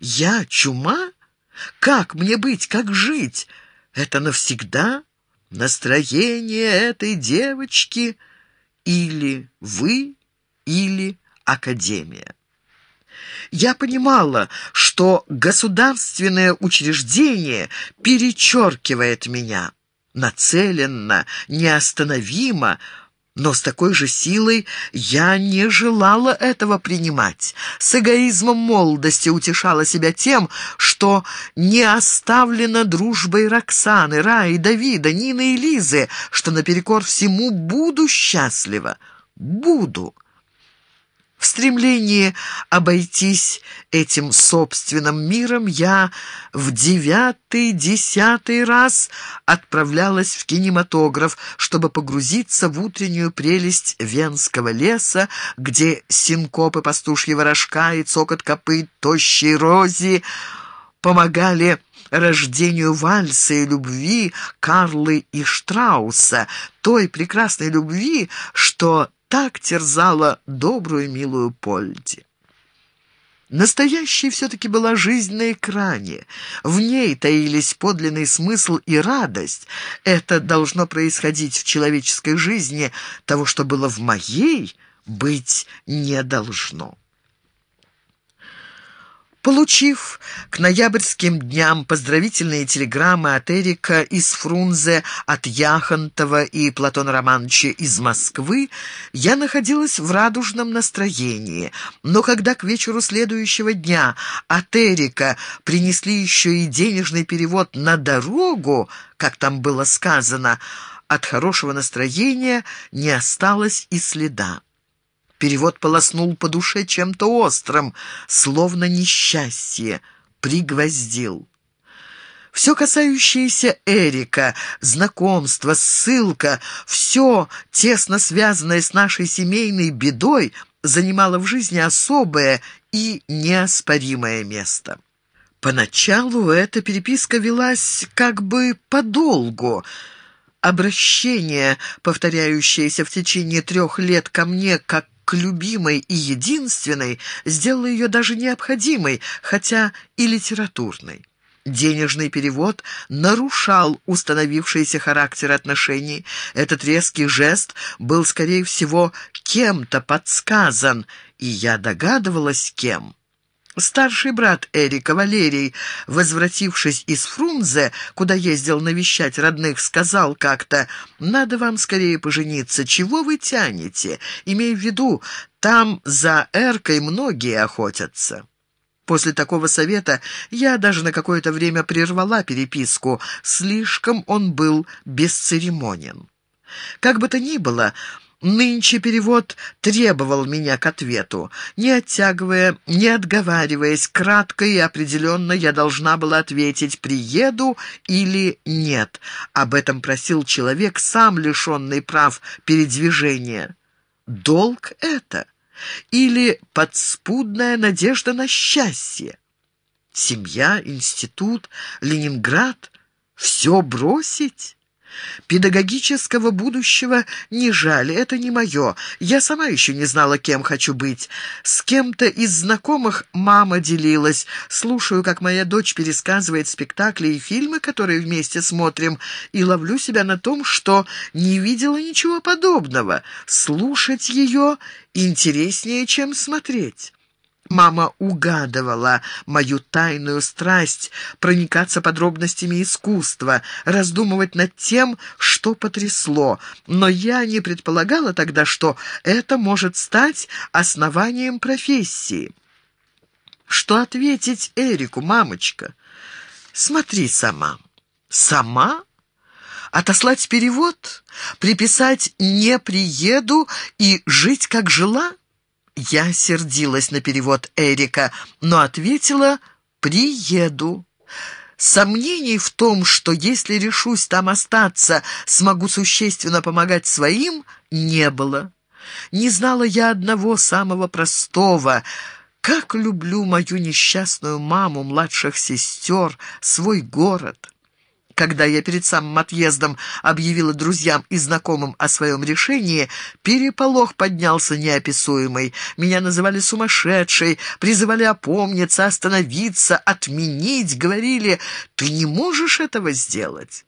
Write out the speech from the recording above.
Я чума? Как мне быть, как жить? Это навсегда? Настроение этой девочки или вы, или академия. Я понимала, что государственное учреждение перечеркивает меня. Нацеленно, неостановимо, но с такой же силой я не желала этого принимать. С эгоизмом молодости утешала себя тем, что не оставлена дружбой Роксаны, Раи, Давида, Нины и Лизы, что наперекор всему буду счастлива. Буду. В стремлении обойтись этим собственным миром я в девятый-десятый раз отправлялась в кинематограф, чтобы погрузиться в утреннюю прелесть венского леса, где синкопы пастушьего рожка и цокот копыт тощей рози помогали рождению вальса и любви Карлы и Штрауса, той прекрасной любви, что так терзала добрую милую Польди. Настоящей все-таки была жизнь на экране. В ней таились подлинный смысл и радость. Это должно происходить в человеческой жизни. Того, что было в моей, быть не должно. Получив к ноябрьским дням поздравительные телеграммы от Эрика из Фрунзе, от Яхонтова и Платона Романовича из Москвы, я находилась в радужном настроении. Но когда к вечеру следующего дня от Эрика принесли еще и денежный перевод на дорогу, как там было сказано, от хорошего настроения не осталось и следа. Перевод полоснул по душе чем-то острым, словно несчастье, пригвоздил. Все касающееся Эрика, знакомство, ссылка, все, тесно связанное с нашей семейной бедой, занимало в жизни особое и неоспоримое место. Поначалу эта переписка велась как бы подолгу, Обращение, повторяющееся в течение трех лет ко мне как к любимой и единственной сделала ее даже необходимой, хотя и литературной. Денежный перевод нарушал установившийся характер отношений. Этот резкий жест был, скорее всего, кем-то подсказан, и я догадывалась, кем. Старший брат Эрика, Валерий, возвратившись из Фрунзе, куда ездил навещать родных, сказал как-то, «Надо вам скорее пожениться. Чего вы тянете? Имей в виду, там за Эркой многие охотятся». После такого совета я даже на какое-то время прервала переписку. Слишком он был бесцеремонен. Как бы то ни было, Нынче перевод требовал меня к ответу. Не оттягивая, не отговариваясь, кратко и определенно я должна была ответить «приеду» или «нет». Об этом просил человек, сам лишенный прав передвижения. Долг это? Или подспудная надежда на счастье? Семья, институт, Ленинград — все бросить? Педагогического будущего не жаль, это не мое. Я сама еще не знала, кем хочу быть. С кем-то из знакомых мама делилась. Слушаю, как моя дочь пересказывает спектакли и фильмы, которые вместе смотрим, и ловлю себя на том, что не видела ничего подобного. Слушать ее интереснее, чем смотреть. Мама угадывала мою тайную страсть проникаться подробностями искусства, раздумывать над тем, что потрясло, но я не предполагала тогда, что это может стать основанием профессии. Что ответить Эрику, мамочка? Смотри сама. Сама? Отослать перевод? Приписать «не приеду» и жить, как жила? Я сердилась на перевод Эрика, но ответила «приеду». Сомнений в том, что если решусь там остаться, смогу существенно помогать своим, не было. Не знала я одного самого простого — как люблю мою несчастную маму, младших сестер, свой город. Когда я перед самым отъездом объявила друзьям и знакомым о своем решении, переполох поднялся неописуемый. Меня называли сумасшедшей, призывали опомниться, остановиться, отменить, говорили, «Ты не можешь этого сделать».